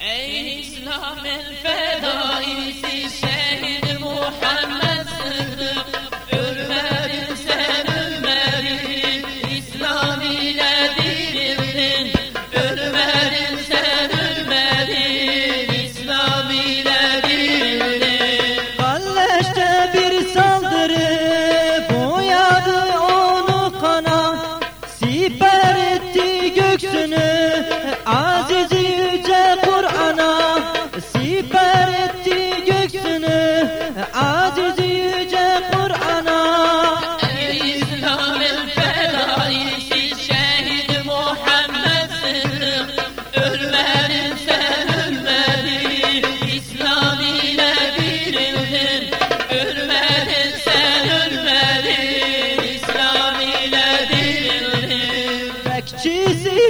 ای اسلام الفدایی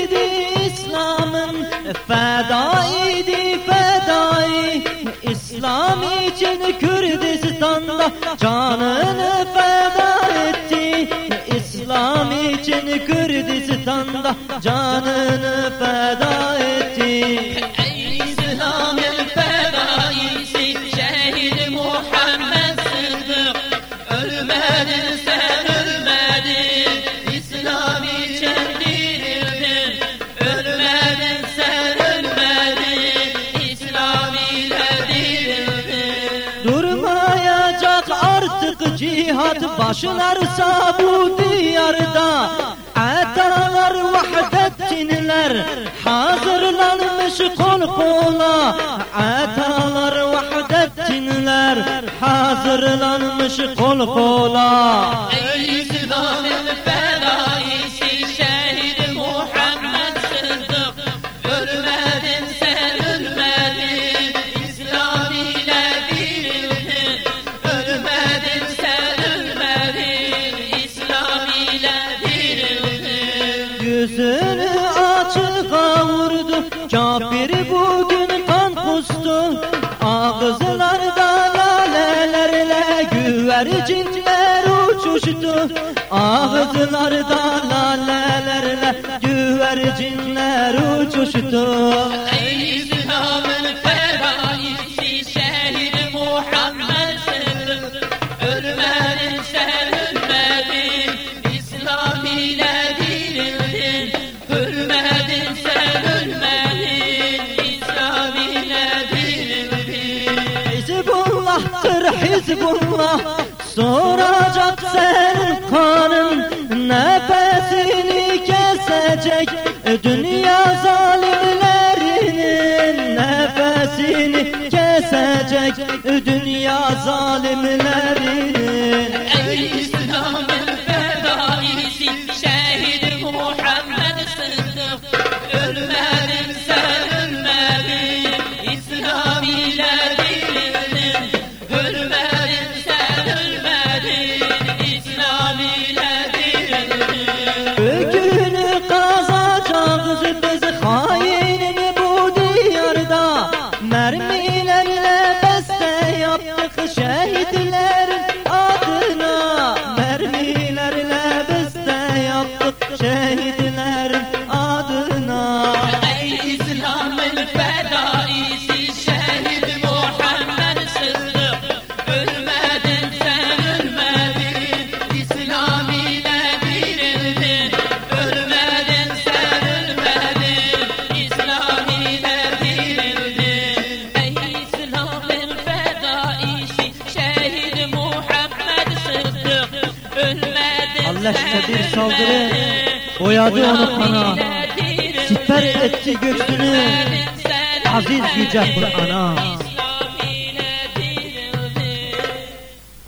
idi İslam'ın Fedaydı fedai. İslam için Kürdistan'da Canını feda etti. İslam için Kürdistan'da Canını feda cihat başlar sabu diyarda. Atalar vahdet cinler hazırlanmış kol kola. Atalar vahdet cinler hazırlanmış kol kola. Ey zidanil ben Yüzünü açık avurdu Kafir bugün kan kustu. Ağızlarda lalelerle Güvercinler uçuştu. Ağızlarda lalelerle Güvercinler uçuştu. Ey İslam'ın ferahı. Hizbullah soracak sen kanın nefesini kesecek dünya zalimlerinin nefesini kesecek شهيد ateşle bir saldırı boyadı onu kana. Siper etti göğsünü aziz yüce Kur'an'a.